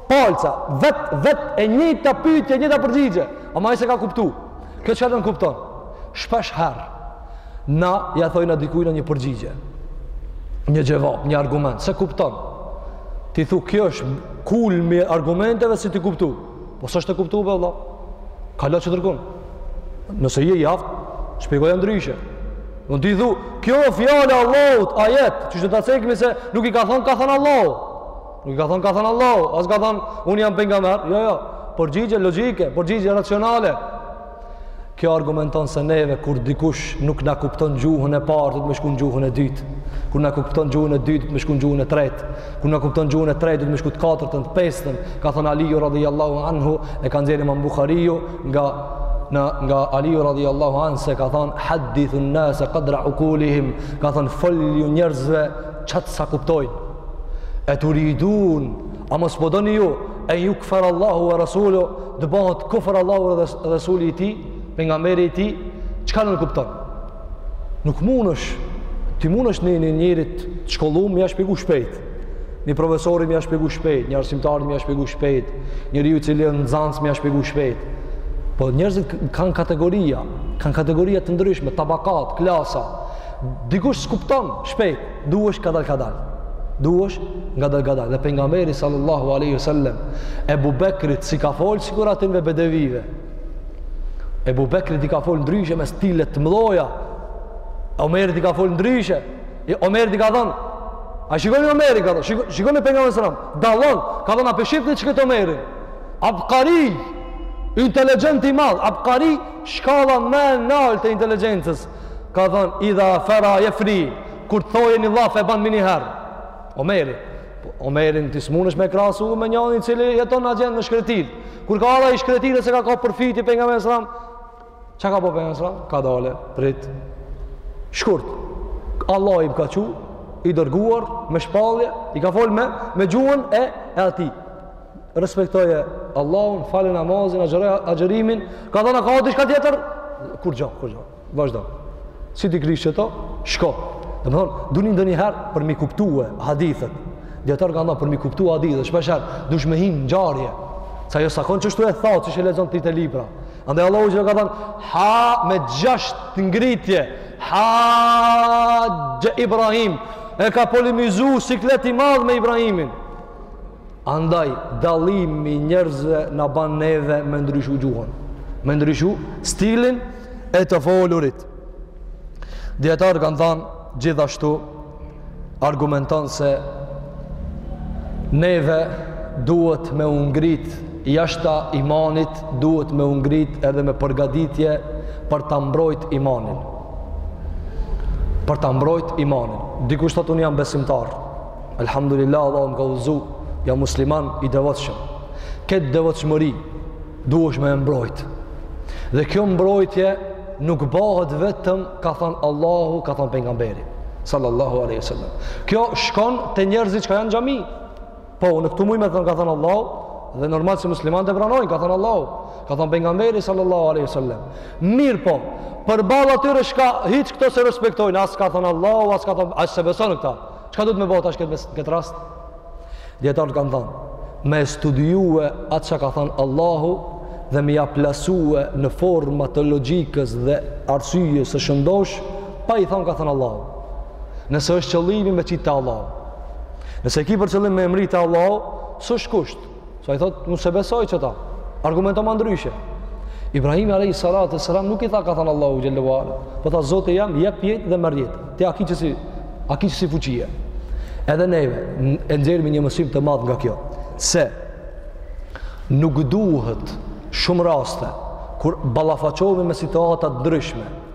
Palca, vet, vet, e njëjta pytje, e njëjta përgjigje. Ama ai s'e ka kuptu. Kjo çka t'len kupton? Shpesh herë, na, ja thojna dikujna një përgjigje. Një xhevab, një argument. S'e kupton? Ti thu, kjo është kulmi i argumenteve si t'i kuptu. Po s'është e kuptu be Allah. Ka la që të rëgun. Nëse je i aftë, shpjegoja ndryshe. Në ti thu, kjo fjalë e Allahut, ajet, që do ta cekmi se nuk i ka thonë, ka thonë Allahu. Nuk i ka thonë, ka thonë Allahu. As ka thonë, unë jam pejgamer. Jo, jo. Përgjigje logjike, përgjigje racionale. Kjo argumenton se neve kur dikush nuk na kupton gjuhën e parë, duhet me shku n'gjuhën e dytë. Kur na kupton gjuhën e dytë, duhet me shku n'gjuhën e tretë. Kur na kupton gjuhën e tretë, duhet me shku n'të katërtën, të pestën. Ka thënë Aliu radhiyallahu anhu, e ka nxjerrë Imam Buhariu nga në nga Aliu radhiyallahu anhu se ka thënë hadithu an-nas qadra uqulihim, ka thënë folju njerëzve çaq sa kuptojnë. E turidun A mos po doni ju en jukfer Allahu ve Resuluhu të bahet kufër Allahu e Resuli i tij pejgameri i tij çka nënkupton nuk munesh ti munesh një një njerit të shkollum me ja shpjegu shpejt një profesori me ja shpjegu shpejt një arsimtari me ja shpjegu shpejt njeriu i cili â nxanës me ja shpjegu shpejt po njerëzit kanë kategoria kanë kategoria të ndryshme tabakat, klasa dikush s'kupton shpejt Duhesh kadal kadal. Duhesh ngadal ngadal. Dhe pejgamberi sallallahu alaihi wasallam Ebu Bekrit s'i ka fol sikur atynve bedevive. Ebu Bekrit i ka fol ndryshe me stile të mëdha. Omerit i ka fol ndryshe. Omerit i ka thënë A shikoni Omerin ka thënë, shikoni pejgamberin sallallahu alaihi wasallam, dallon, ka thënë a po shihni qet Omerin? Abkari, inteligjent i madh, abkari, shkalla më e lartë e inteligjencës. ka thanë idha fara jefri kur të thojë ni llaf e ban mini her omeri po, Omerin ti s'munësh me krasu me njanin i cili jeton e gjendet në shkretir kur ka adha i shkretir e se ka ka përfiti pejgamberi a.s. çka ka bo pejgamberi a.s. ka dale prit shkurt Allahu i ka çu i dërguar me shpallje i ka fol me me gjuhën e, e atij respektoje Allahun, fale namazin, agjëroje agjërimin, ka thënë a ka diçka tjetër? Kurgja, kurgja. Vazhdo. Si t'i krysh këto? Shko. Domethonë, duni ndonjëherë për m'i kuptue hadithet. Dijetarët kanë thënë për m'i kuptue hadithet, shpesh herë dush me hi n'ngjarje. Se ajo s'a kon qështu e thotë, qysh e lexon ti te libra. Andaj Allahu që ka thënë ha me gjashtë ngritje. Ha Ibrahim e ka polemizu siklet i madh me Ibrahimin. Andaj, dallimi i njerëzve na ban neve me ndryshu gjuhën, me ndryshu stilin e të folurit. Dijetarët kanë thanë, gjithashtu, argumenton se neve duhet me u ngrit, jashta imanit duhet me u ngrit edhe me përgatitje për ta mbrojt imanin. Për ta mbrojt imanin. Dikush thotë unë jam besimtar, Elhamdulillah Allahu më ka udhëzu, jam musliman i devotshëm. Këtë devotshmëri duhesh me e mbrojt. Dhe kjo mbrojtje nuk bohet vetëm ka thënë Allahu, ka thënë pejgamberi sallallahu alaihi wasallam. Kjo shkon te njerëzit çka janë në xhami. Po unë këtu muj me thon ka thënë Allahu dhe normal se muslimanët e pranojnë ka thënë Allahu, ka thënë pejgamberi sallallahu alaihi wasallam. Mirëpo, përballë atyre çka hiç këto s'e respektojnë, as ka thënë Allahu, as ka thënë as s'e beson këta. Çka duhet me bo tash këtë, këtë rast? Dijetarët kanë thanë, me studiue atë çka ka thanë Allahu dhe me ja plasue në forma të logjikës dhe arsyes së shëndosh, pa i thanë ka thanë Allahu. Nëse është qëllimi me qitë te Allahu. Nëse e ki për qëllim me e mrri te Allahu, s'është kusht. Se ai thotë, unë s'e besoj qëta. Argumentoma ndryshe. Ibrahimi alejhi salatu ue selam nuk i tha ka thanë Allahu Xhelle ue ala. Po tha, Zoti jem, jep jetë dhe merr jetë. Ti a ki qësi, a ki qësi fuqie. Edhe neve, e nxerrmi një mësim të madh nga kjo. Se, nuk duhet shumë raste, kur ballafaqohemi me situata të ndryshme,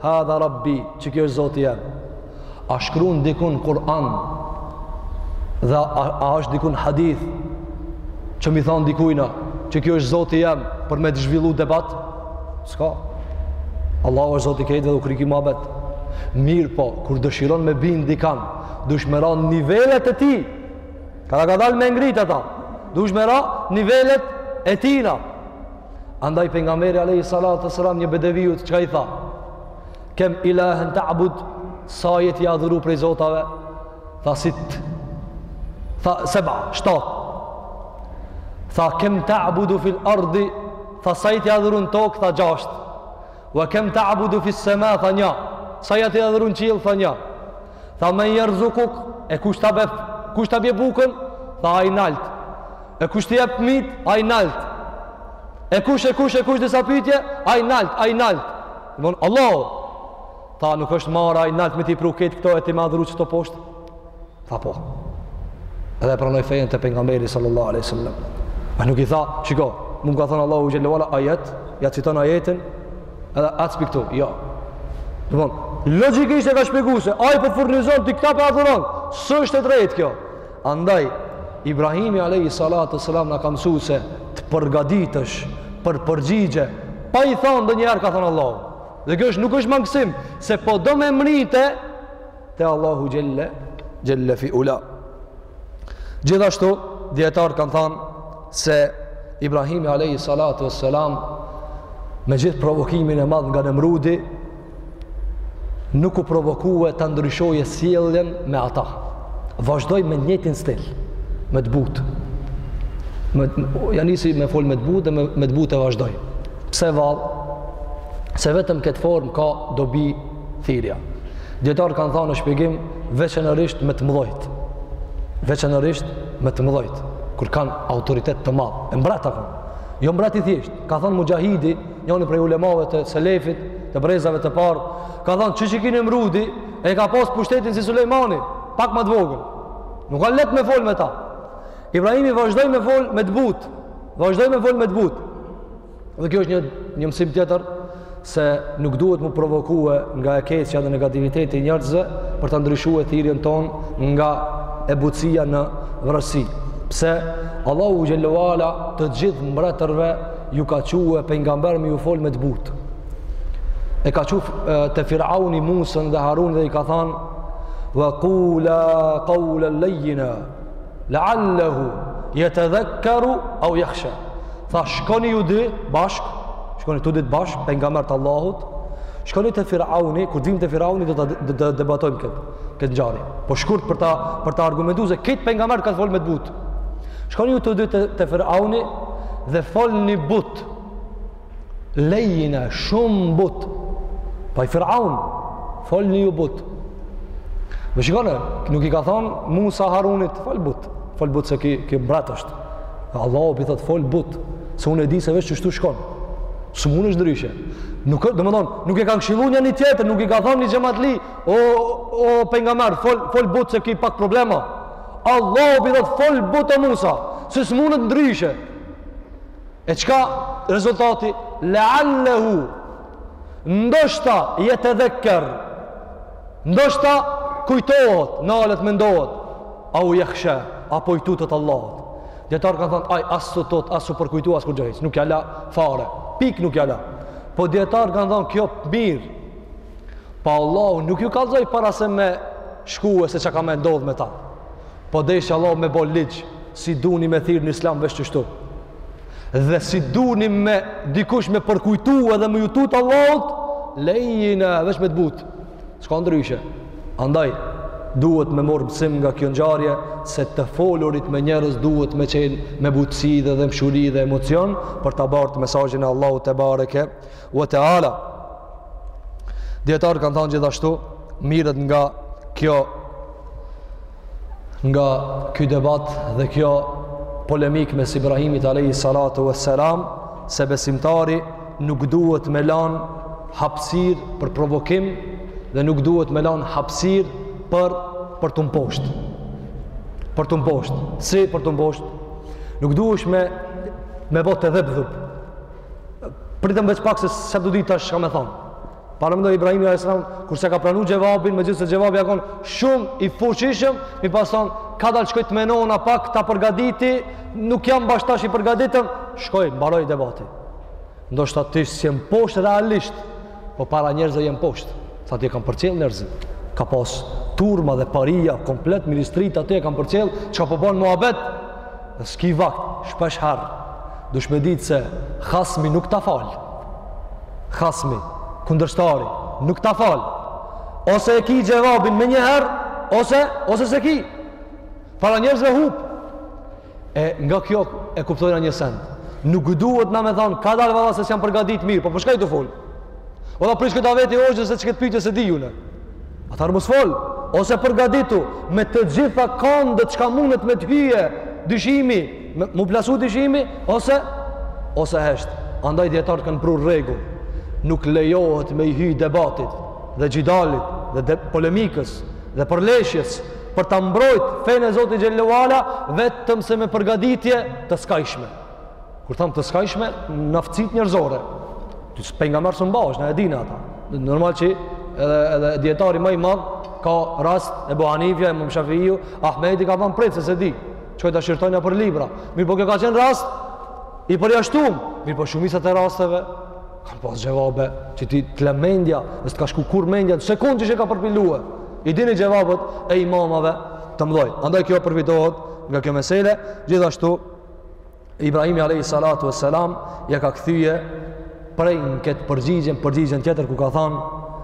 Hadha Rabbi, qëky është Zoti jem. A shkruan dikun n'Kur'an? Dhe a, a është dikun hadith që m'i thon dikujna qëky është Zoti jem për me zhvillu debat? S'ka. Allahu është Zoti dhe u kry ky muhabet. Mirëpo, kur dëshiron me bin dikan, dush me ra n'nivelet e tij. Ka da ka dal me e ngrit ata. Dush me ra n'nivelet e tijna. Andaj pejgamberi alejhi salatu wesselam një bedeviut çka i tha Kem ilahen tabud Sa je t'i adhuru prej zotave Tha sit Tha seba, shtat Tha kem tabudu fil ardi Tha sa je t'i adhuru në tok Tha gjasht Wa kem tabudu fil sema Tha nja Sa je t'i adhuru në qiell Tha nja Tha men jerzukuk, e kush ta bep, kush ta bje bukën, tha ai nalt. E kush t'i jep fmijt, ai nalt. E kush, e kush, e kush disa pytje, ai nalt, ai nalt. Mon, Allah, tha nuk është marre ai nalt me t'i pru këto e ti me adhuru këto poshtë. Tha po. Edhe pranoi fenë te pejgamberi sallallahu aleyhi sallam. A nuk i tha, shiko, mund ka thënë Allahu xhelle ve ala ajet, ja citon ajetin, Edhe ec pi këtu, jo. Të bon, logjikisht e ka shpegu se, ai po t'furnizon ti këta po adhuron, s'është e drejtë kjo. Andaj, Ibrahimi alejhi Salatu Salam na ka mësu se të përgaditësh për përgjigje, pa i thonë ndonjëherë ka thonë Allahu. Dhe kjo është nuk është mangësim, se po do me mrite, te Allahu xhelle xhelle fi ula. Gjithashtu dijetarë kanë thënë se Ibrahimi alayhi salatu wassalam me gjithë provokimin e madh nga Nemrudi nuk u provokua ta ndryshojë sjelljen me ata. Vazhdoi me njëjtin stil, me të butë. Me ja nisi me fol me të butë dhe me, me të butë e vazhdoi. Pse vallë? Se vetëm këtë formë ka dobi thirrja. Dijetarë kanë thënë në shpjegim veçanërisht me të mëdhojt. Veçanërisht me të mëdhojt, kur kanë autoritet të madh. E mbrat apo? Jo mbrat i thjesht. Ka thënë Muxhahidi, njoni prej ulemave të selefit, të brezave të parë, ka thënë që qiky Nemrudi, e ka pas pushtetin si Sulejmani, pak më të vogël. Nuk ka leht me fol me ta. Ibrahimi vazhdoi me fol me të butë. Vazhdoi me fol me të butë. Dhe kjo është një, një mësim tjetër, se nuk duhet mu provokue nga e keqja dhe negativiteti i njerëzve për të ndryshue thirrjen tonë nga e butësia në vrazhdësi. Pse Allahu xhelle ve ala të gjithë mbretërve ju ka çue pejgamberë me ju fol me të butë. E ka çu te Firauni Musën dhe Harunin dhe i ka thanë ve kula kaulen lejjina La'allahu yatadhakkaru aw yakhsha. Tha shkoni ju dy bashk, shkoni të dytë bashk pejgamber të Allahut. Shkoni te Firauni, kur vim te Firauni do ta debatojmë kët kët ngjarje. Po shkurt për ta për ta argumentuar se krejt pejgamberët ka fol me të but. Shkoni ju të dy te, te Firauni dhe folni but. lejjina shumë butë pa i firaun folni ju butë e shikone nuk i ka thonë Musa Harunit fol butë fol butë se ky, ky mbret është Allahu po i thotë fol butë se unë e di se veç qështu shkon s'mund është ndryshe nuk, domethonë nuk e kanë këshillu njani tjetrin nuk i ka thonë një xhematli o, o pejgamer fol fol butë se ki pak problema Allahu po i thotë fol butë e Musa se s'mund është ndryshe E çka rezultati? Leallehu, ndoshta jetedhekker, ndoshta kujtohet, nalet mendohet, eu jahsha, apo i tutet Allahut. Dijetarët kanë thënë, ai, as s'u tut, as s'u përkujtu, as kurgjë hiç, nuk ia la fare, pikë nuk ia la. Po dijetarët kanë thënë, kjo mirë, pa Allahu nuk ju kallzoi para se me shku e se çka ka me ndodhë me ta. po desh Allah me bo ligj si duni me thirrë në islam veç qështu dhe si duni me dikush me përkujtu edhe me ju tutë Allahut lejjina veç me të butë s'ka ndryshe andaj duhet me morrë mësim nga kjo ngjarje se të folurit me njerëz duhet me qenë me butësi dhe dhembshuri dhe emocion për ta bartë mesazhin e Allahu tebareke ve teala Dijetarët kanë thanë gjithashtu, mirret nga kjo nga ky debat dhe kjo polemikë mes Ibrahimit alejhi salatu ve selam, se besimtari nuk duhet me lanë hapsirë për provokim dhe nuk duhet me lanë hapsirë për, për t'u mposhtë. Për t'u mposhtë. Si për t'u mposhtë? Nuk duhesh me, me bo dhep dhup. Pritëm veç pak se s'e di tash çka me thonë. Paramendo Ibrahimi a.s. kur s'e ka pranu xhevabin, megjithëse xhevabi a konë shumë i fuqishëm, m'i pas thonë, kadalë shkoj të menona pak, ta përgaditi, nuk jam bash tash i përgaditëm, shkoi, mbaroi debati. Ndoshta ti s'je mposhtë realisht, Po para njerëzve je mposhtë. Se aty e kanë përcjell njerëzit. Ka pas turma dhe paria komplet ministrat aty e kanë përcjell, çka po bon muhabet? S'ki vakt, shpeshherë. Duhesh me ditë se hasmi nuk ta fal. Hasmi, kundërshtari, nuk ta fal. Ose e ki xhevabin menjëherë, ose ose s'e ki. Para njerëzve hup. E nga kjo e kuptojna një send. Nuk duhet na me thonë, kadalë valla se s'jam përgadit mirë, po për çka je tu folë? Valla prit qi ta veti hoxhën se qëkëtë pytje s'e di unë. Atëherë mos fol, ose përgaditu, me të gjitha këndet çka mundet me të hy dyshimi, me, m'u plasu dyshimi, ose, ose hesht. Andaj dijetarët kanë pru rregull, nuk lejohet me i hy debatit, dhe xhidalit, dhe de polemikës, dhe përleshjes, për ta mbrojt fenë e Zotit xhel-le ue ala vetëm se me përgatitje të skajshme. Kur tham të skajshme, naftësit njerëzore. Ti s'pe nga marrë s'mun bash, na e dina ata. Normal që edhe, edhe dijetari ma i madh ka rast Ebu Hanifja, imam Shafiu, Ahmedi ka ban prit se s'e di, shkoj ta shqyrtoj nëpër libra. Mirëpo kjo ka qenë rast, i përjashtum, mirëpo shumicat e rasteve, Kanë pas xhevabe që ty të le mendja, dhe s'të ka shku kurrë mendja, në sekundë që e ka përpilue. I dini xhevabet e imamave të mdhoj. Andaj kjo përfitohet nga kjo mesele, gjithashtu Ibrahimi alejhi salatu ue selam ia ka kthye prej në këtë përgjigjen, përgjigjen tjetër ku ka thanë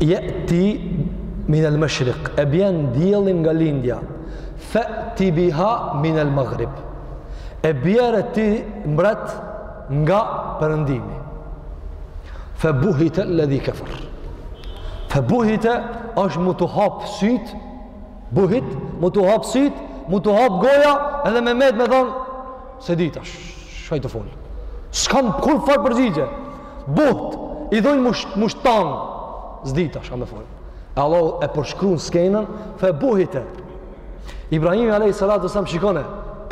jeti min el meshrik e bjen diellin nga lindja fe'ti biha min el magrib e bjere ti mbret nga perëndimi fe buhite-ledhi kefer fe buhite është mu t'u hap sytë buhite mu t'u hap sytë mu t'u hap goja edhe me med me thonë s'e dita çka të fol s'kam kurrfarë përgjigje Buht, i thojnë mu shtang. S'dita çka me folë. E Allahu e përshkrun skenën, fe buhite. Ibrahimi alejhi salatu ue selam shikone,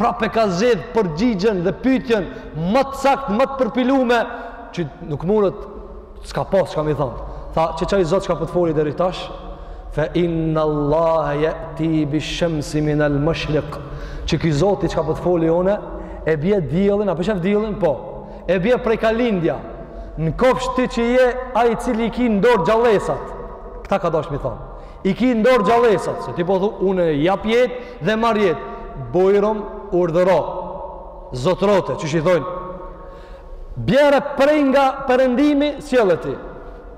prapë e ka zgjedh përgjigjen dhe pytjen, më të saktë, më të përpilume, që nuk mundët, s'ka pas çka me i thanë. Tha, qe qaj Zot çka po të foli deri tash, fe inna Allah jeti bish-shemsi min el meshrik, qiky Zoti çka po të foli une, e bje diellin, a po e sheh diellin, po, E bje prej ka lindja, në kofsh ti që je ai i cili i ki ndorë gjallesat. Këta ka dash me i thanë. I ki n'dorë gjallesat, se ti po thu, une jap jetë dhe marr jetë. Bujrum urdhëro, zotrote, qysh i thojnë, bjere prej nga perëndimi sjelle ti.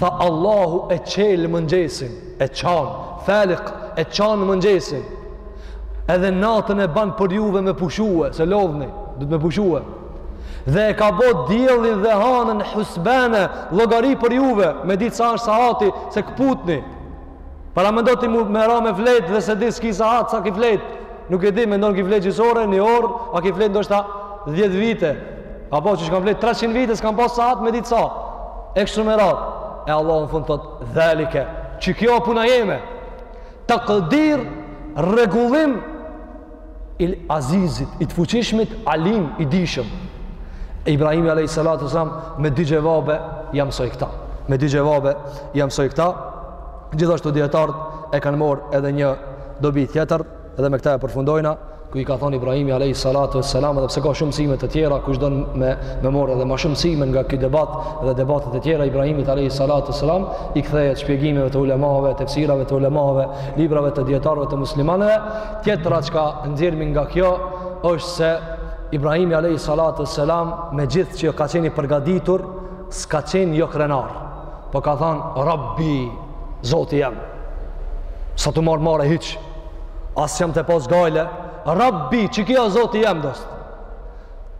Tha Allahu e çel mëngjesin, e çan, falik, e çan mëngjesin. Edhe natën e ban për juve me pushue, se lodhni, duhet me pushue. Dhe e ka bo diellin dhe hanën husbane, llogari për juve, me ditë sa është sahati, se këputni. Para mendo ti me ra me flet dhe s'e di s'ki sahat, sa ki flet. Nuk e di, mendon ki flet gjysore, një orë, a ki flet ndoshta 10 vite. Apo që që kam flet 300 vite, s'kam pas sahat me ditë sa. E kështu me ra. E Allahu në fund thot, dhelike, qikjo puna jeme. Takdir rregullim i azizit i të fuqishmit alim i dijshëm e Ibrahimi alayhi salatu selam me dy xhevabe ja mësoi këta me dy xhevabe ja mësoi këta gjithashtu dijetarët e kanë marrë edhe një dobi tjetër dhe me këtë e përfundojna ku i ka thonë Ibrahimi alayhi salatu selam edhe pse ka shumë mësime të tjera kush don me marrë edhe ma shumë mësime nga ky debat dhe debatet e tjera Ibrahimit alayhi salatu selam i kthehet shpjegimeve të ulemave të tefsirave të ulemave librave të dijetarëve të muslimanëve Tjetra çka nxjerrim nga kjo është se Ibrahimi alayhi salatu selam me gjithë që ka qenë i përgatitur, s'ka qenë jo krenar. Po ka thënë Rabbi, Zoti jem. S'a tu m'ardh marre hiç. As jam tu pas gajle. Rabbi, qiky o Zoti jem dost.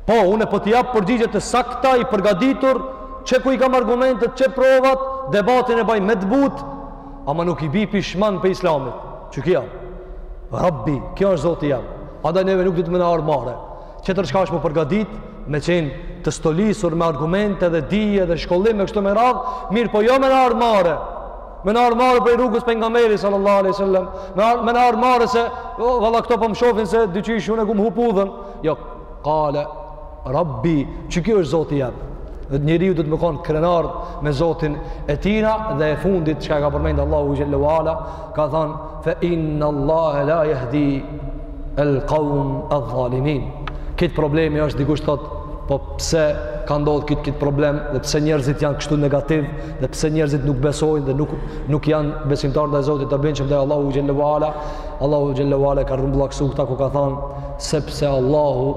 Po unë po t'i jap përgjigje të sakta i përgatitur, qe ku i kam argumentet, qe provat, debatin e baj me të butë, ama nuk i bi pishman prej Islamit. Qiky jam. Rabbi, kjo është Zoti jem. Andaj neve nuk duhet me na ardhë marre. Tjetër çka është me u përgadit, me qenë të stolisur me argumente dhe dije dhe shkollim e kështu me radhë, mirëpo jo me na ardhë marre. Me na ardhë marre prej rrugës Pejgamberit, sallallahu aleyhi sallam. Me na ardhë marre se, valla këta po më shofin se dy që ishë unë e ku më hup udhën. Jo, kale, Rabbi, që kjo është Zoti jem. Dhe njeriu duhet me konë krenar me Zotin e tina dhe e fundit çka e ka përmendë Allahu Xhelle ue Ala, ka thonë, fe inne Allahe la jehdi el kaume dhalimin. Këtu problemi është dikush thotë, po pse ka ndodhë kitë kit problem dhe pse njerëzit janë kështu negativë dhe pse njerëzit nuk besojnë dhe nuk, nuk janë besimtarë ndaj Zotit të bindshëm dhe Allahu Xhelle ue Ala, Allahu Xhelle ue Ala e ka rrumbullaksu këta ku ka thonë, sepse Allahu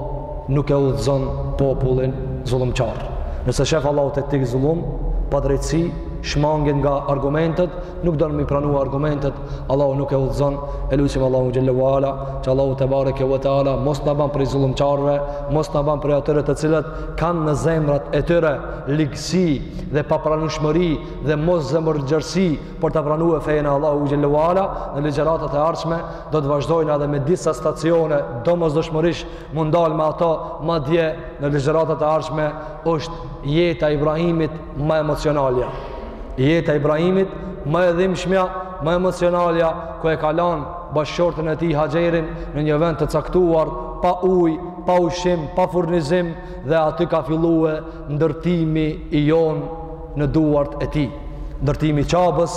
nuk e udhëzon popullin zullumqar. Nëse shef Allahu tek ti zullum, padrejtësi, shmangie nga argumentet, nuk don me i pranu argumentet, Allahu nuk e udhëzon, e lusim Allahun xhelle ue ala, që Allahu tebareke ue teala, mos na ban prej zullumqarëve, mos na ban prej atyre të cilët kanë në zemrat e tyre ligësi dhe papranushmëri dhe mos zemërgjerësi për ta pranue fenë e Allahut xhelle ue ala, në ligjëratat e ardhshme, do të vazhdojnë edhe me disa stacione, domosdoshmërisht me u ndalë me ato, madje në ligjëratat e ardhshme, është jeta e Ibrahimit ma emocionalja. Jeta e Ibrahimit më e dhimbshmja, më emocionalja, ku e ka lan bashkëshorten e tij Haxheren në një vend të caktuar, pa ujë, pa ushim, pa furnizim, dhe aty ka fillue ndërtimi i jonë në duart e tij. Ndërtimi i Qabes,